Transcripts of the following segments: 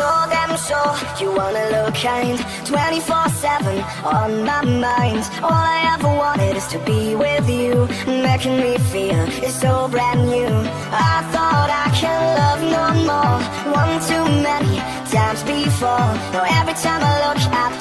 so damn sure you wanna look kind 24-7 on my mind. All I ever wanted is to be with you. Making me feel it's so brand new. I thought I can love no more. One too many times before. No, every time I look up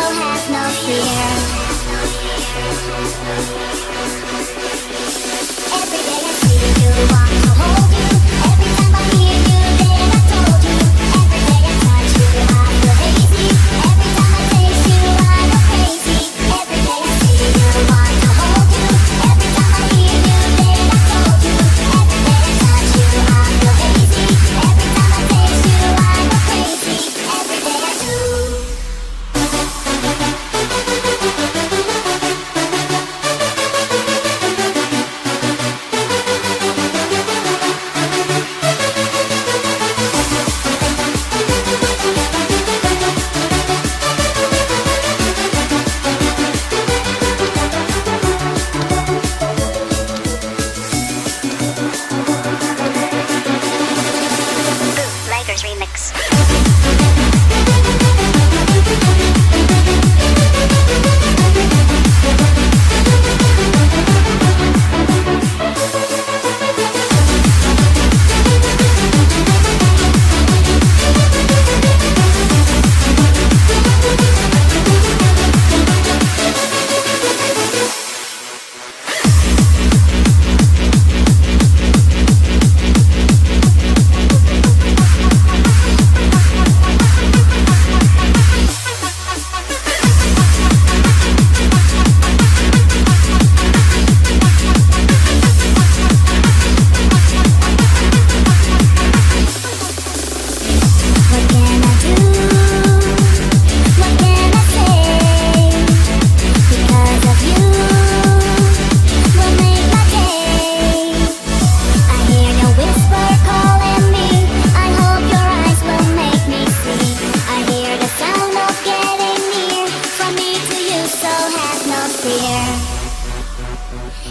down.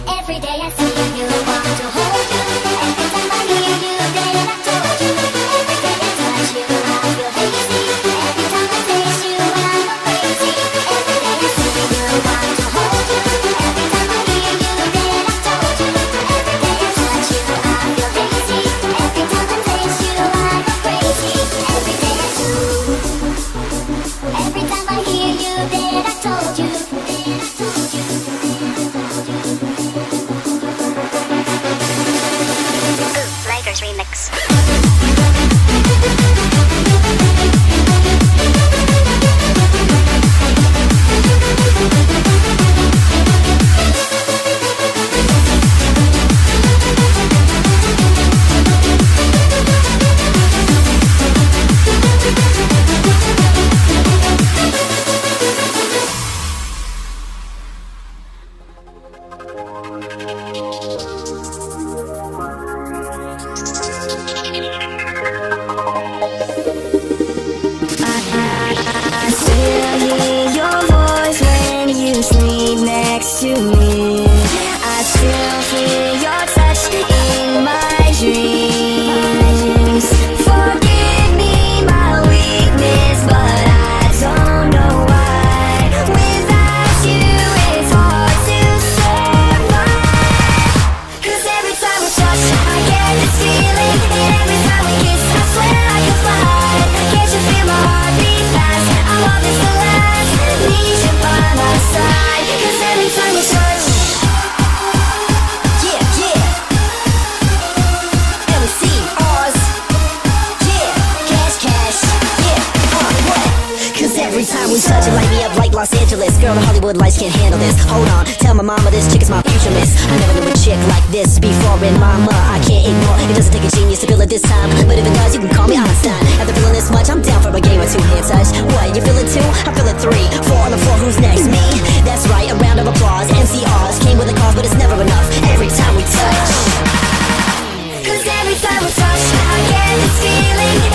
Every day I see you new to hold. we touch it, light me up like Los Angeles. Girl, the Hollywood lights can't handle this. Hold on, tell my mama this chick is my future miss. I never knew a chick like this before, and mama, I can't ignore. It doesn't take a genius to feel it this time, but if it does, you can call me Einstein. After feeling this much, I'm down for a game or two hand touch. What, you feeling two? I feel it three, four on the floor, who's next? Me? That's right, a round of applause. MCRs came with a cause, but it's never enough every time we touch. Cause every time we touch, I get this feeling.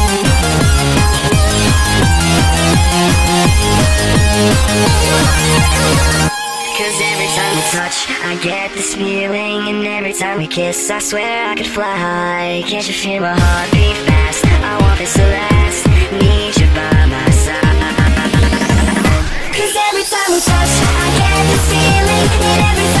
Cause every time we touch, I get this feeling. And every time we kiss, I swear I could fly. High Can't you feel my heart beat fast? I want this to last, need you by my side. Cause every time we touch, I get this feeling. And every time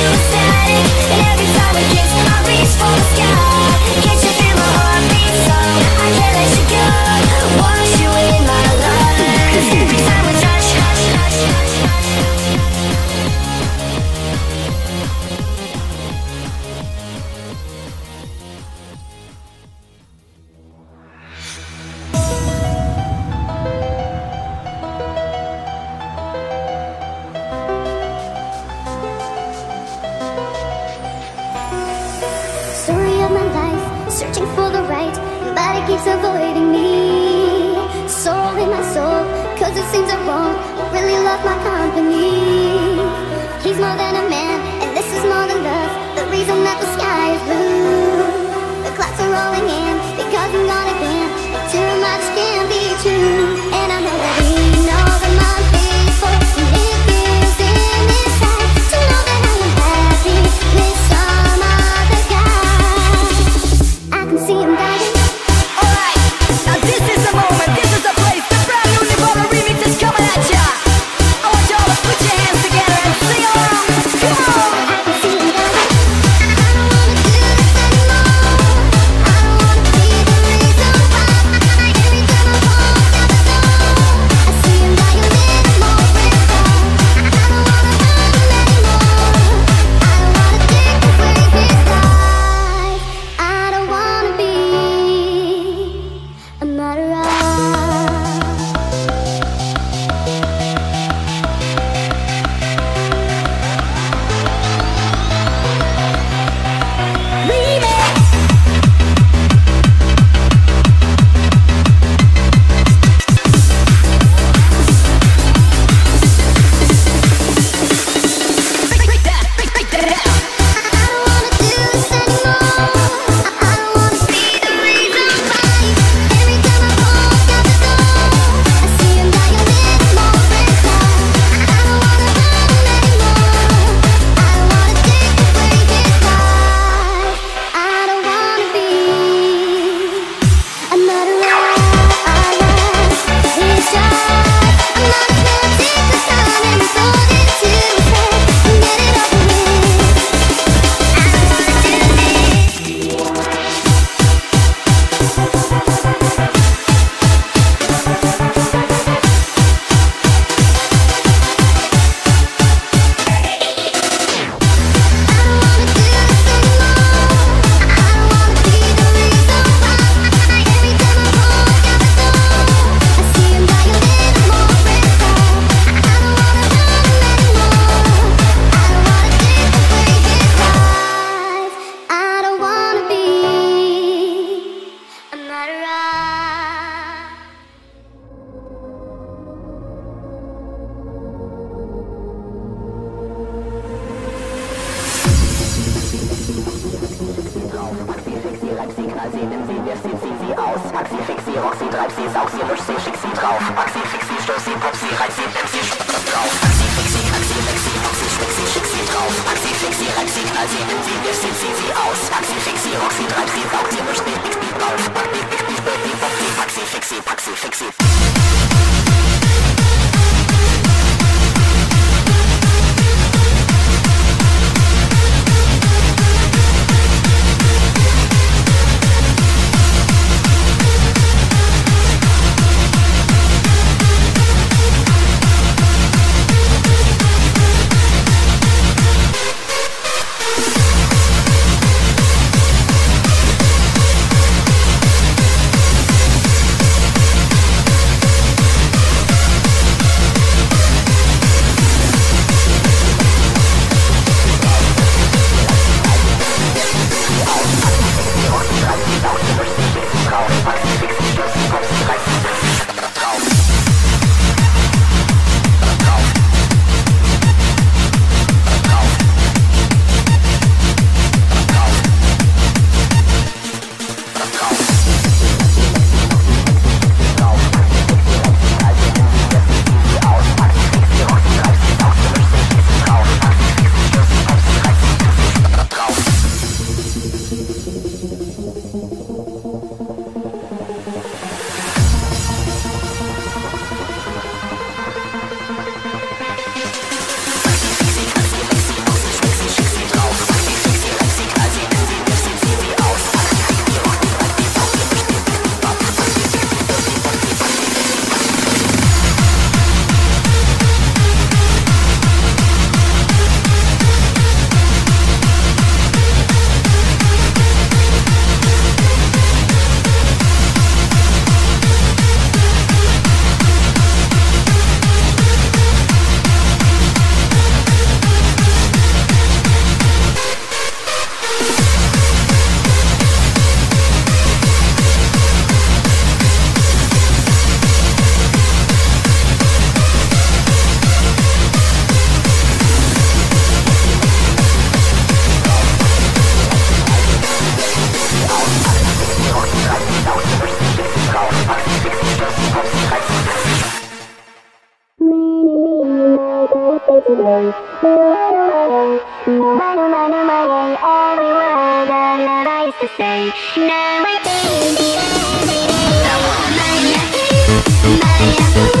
you My baby, my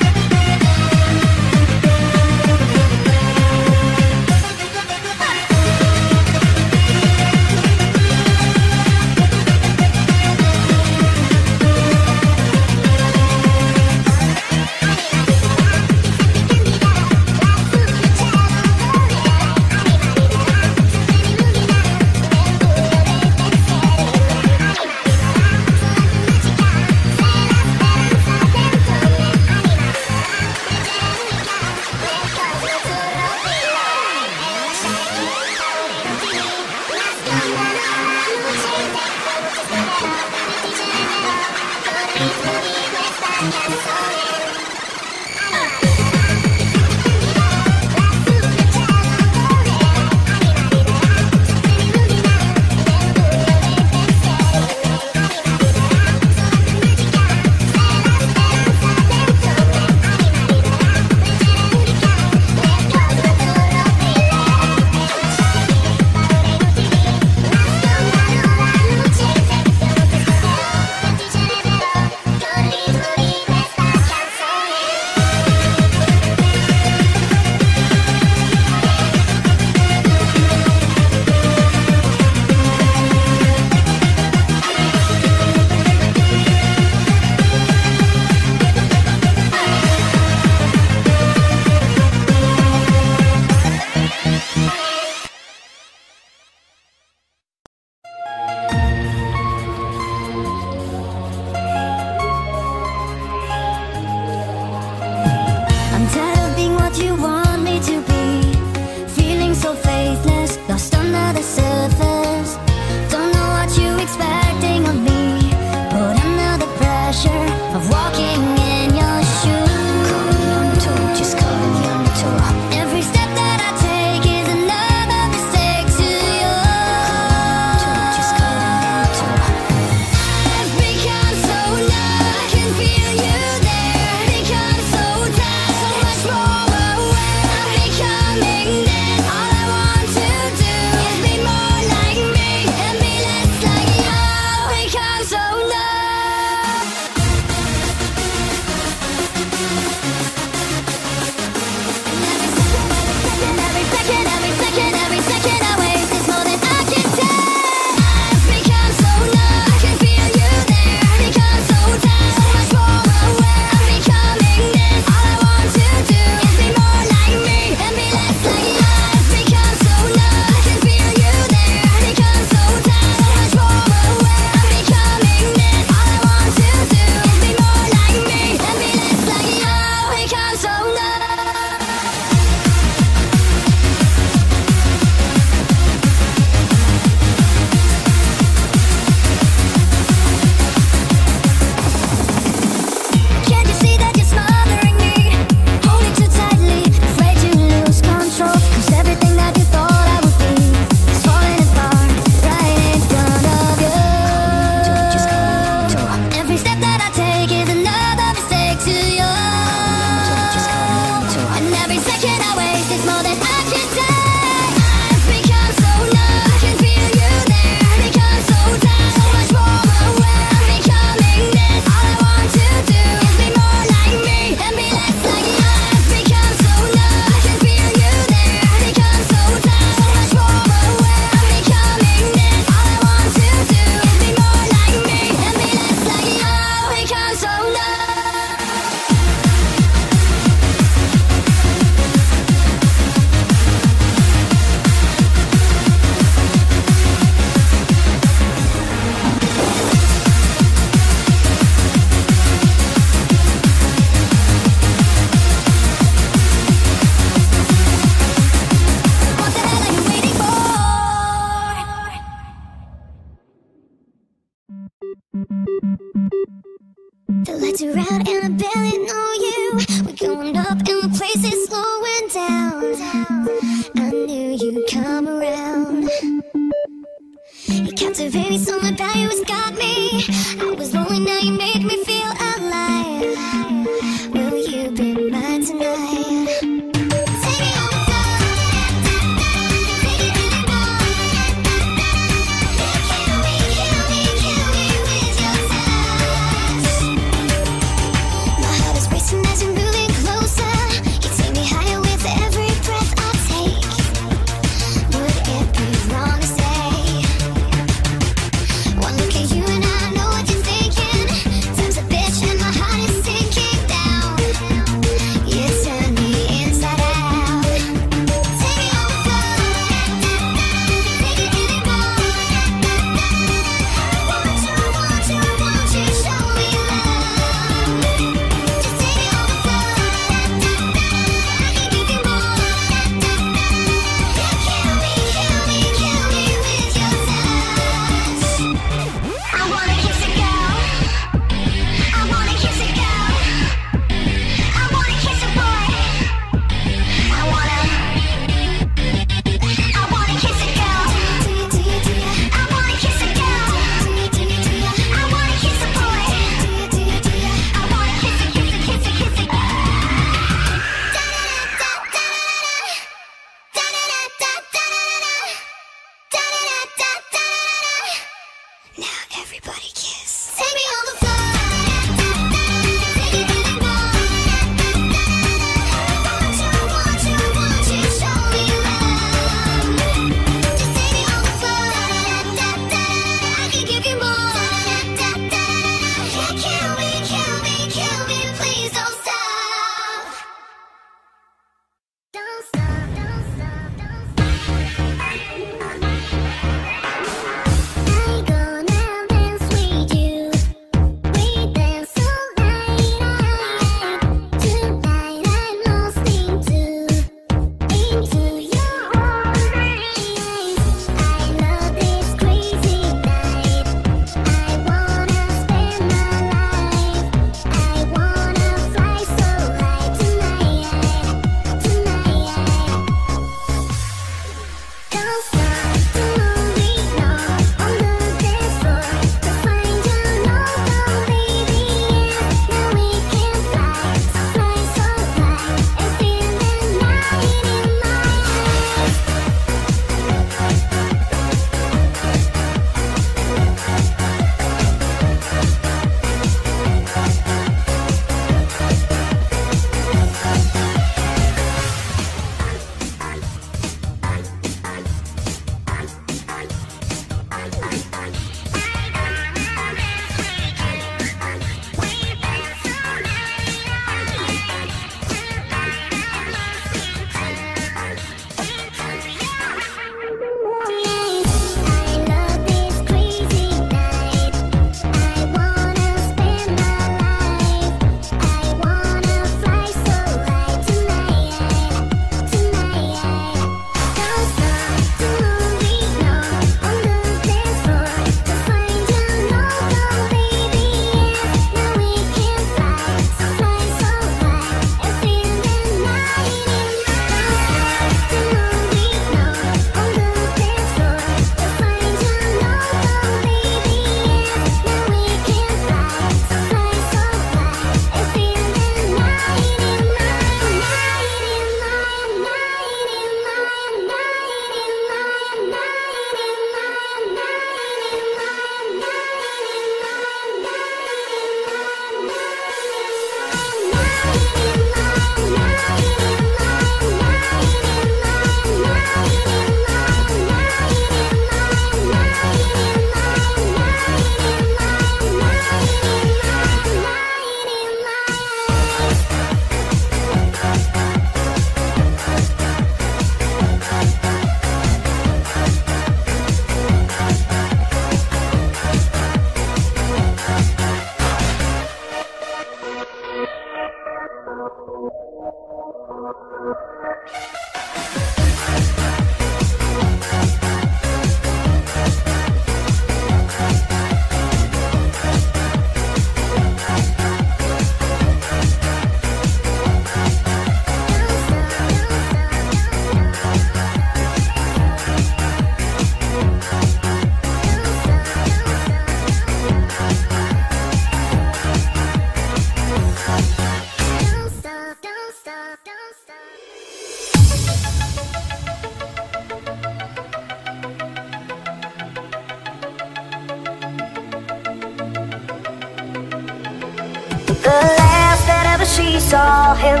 we saw him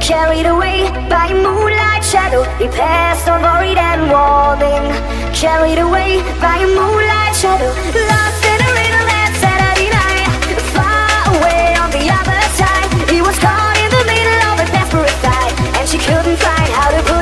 Carried away by a moonlight shadow He passed on worried and warning Carried away by a moonlight shadow Lost in a riddle that Saturday night Far away on the other side He was caught in the middle of a desperate fight And she couldn't find how to pull.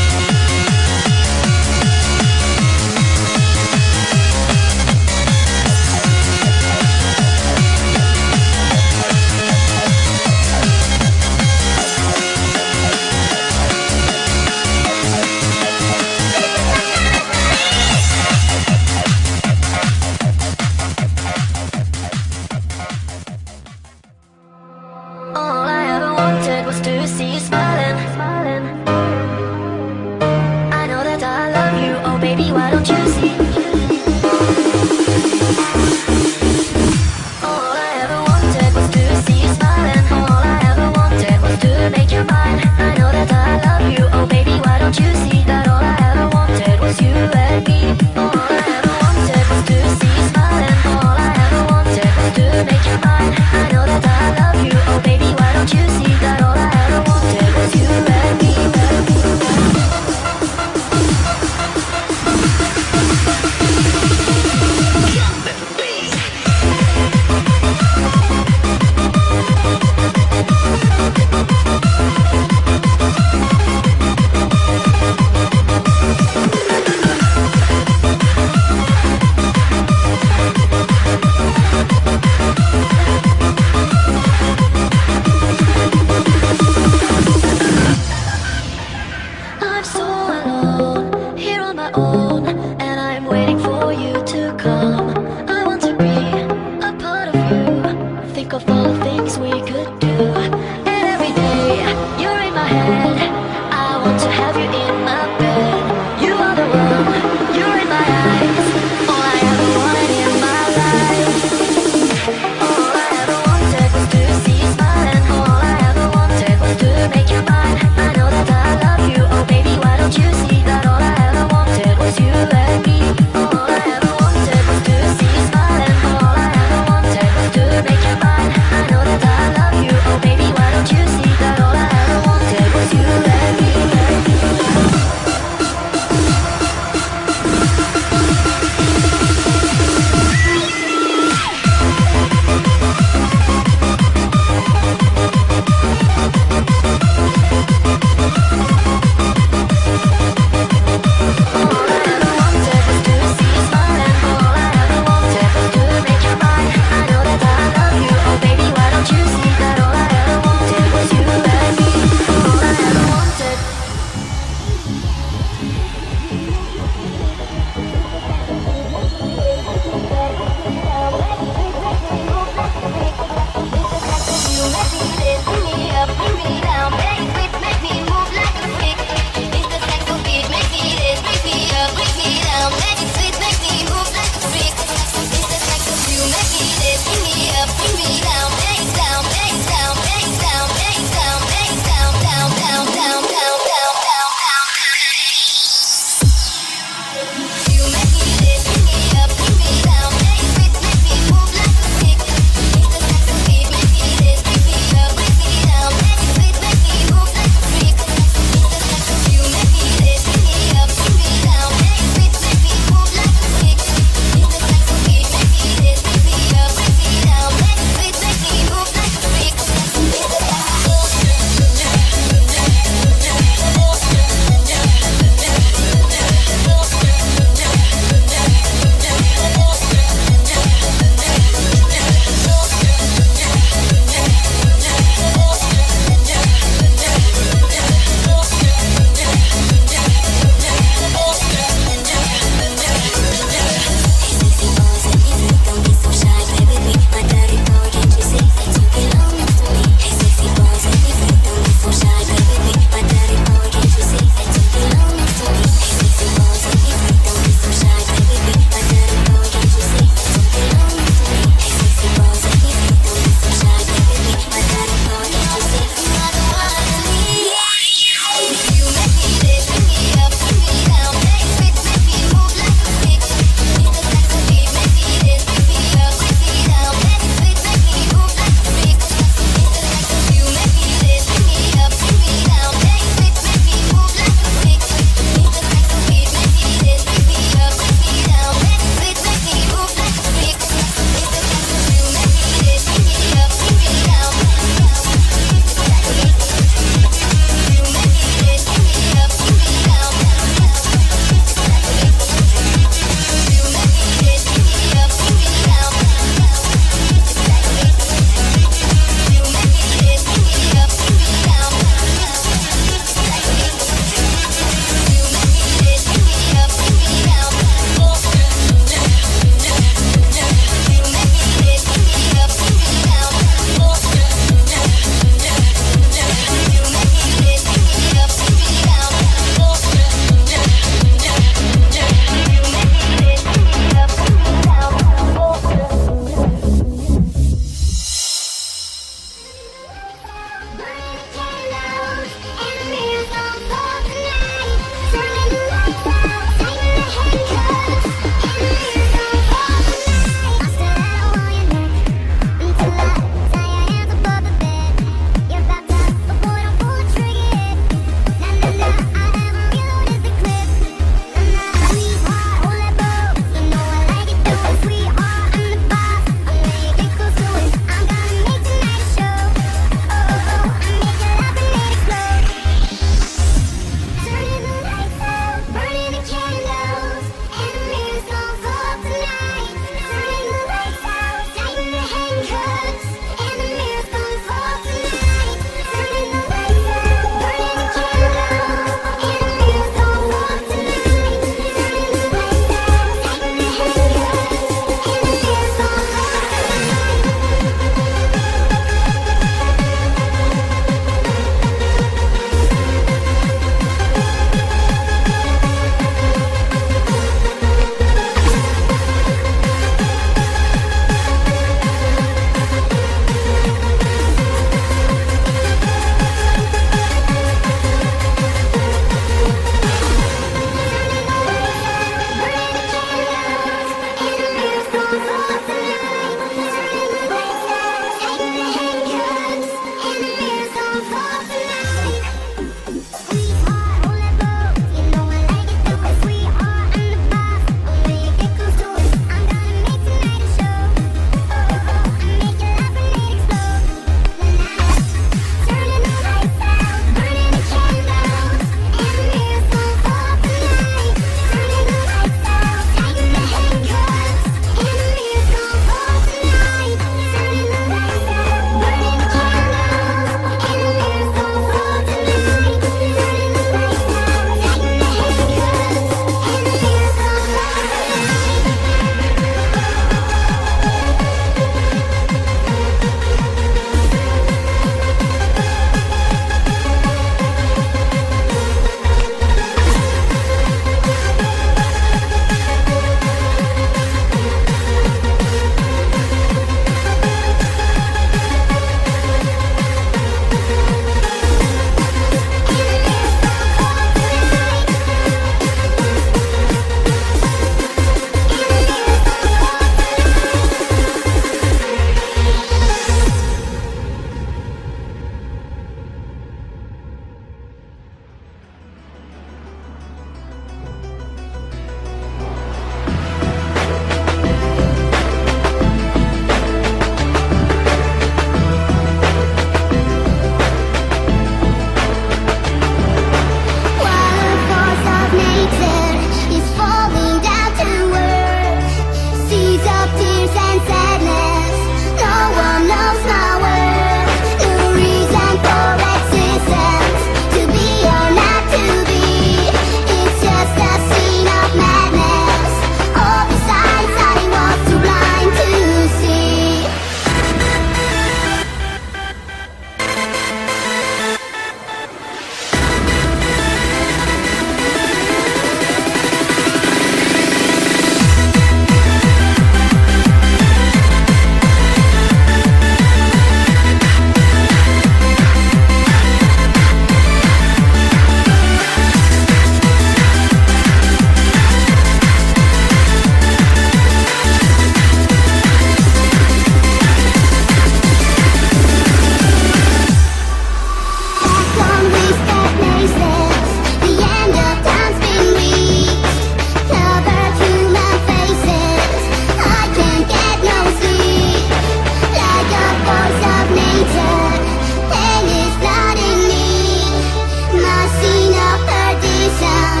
down.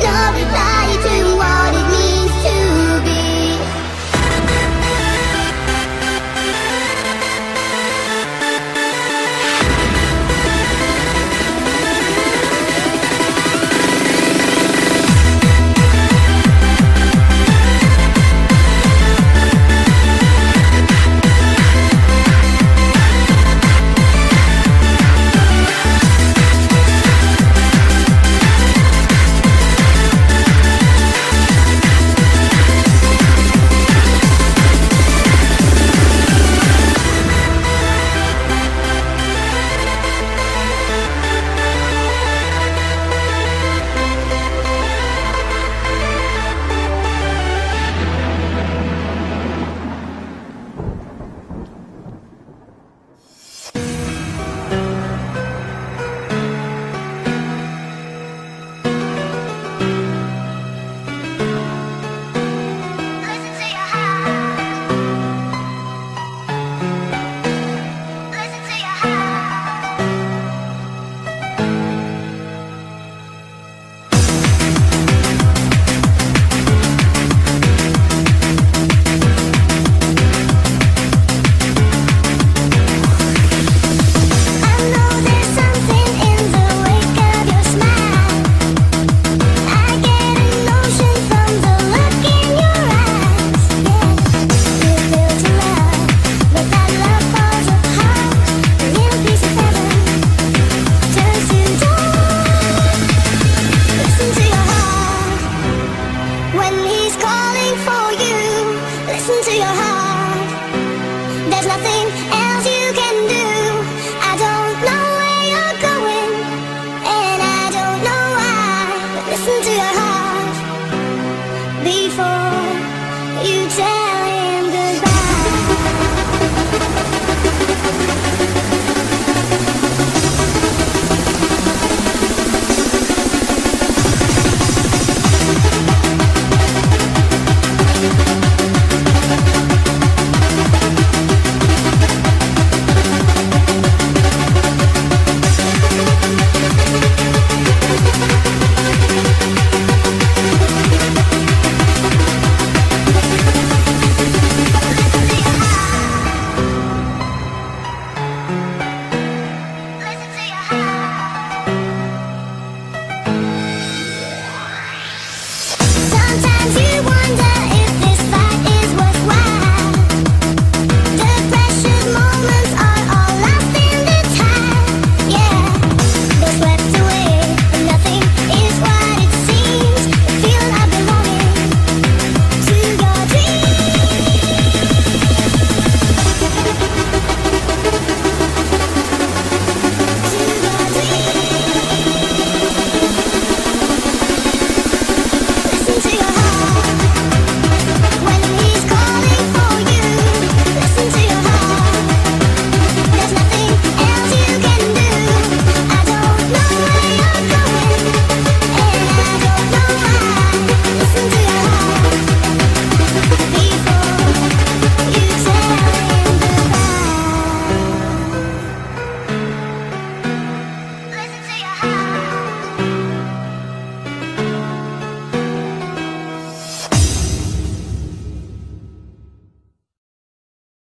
Nobody to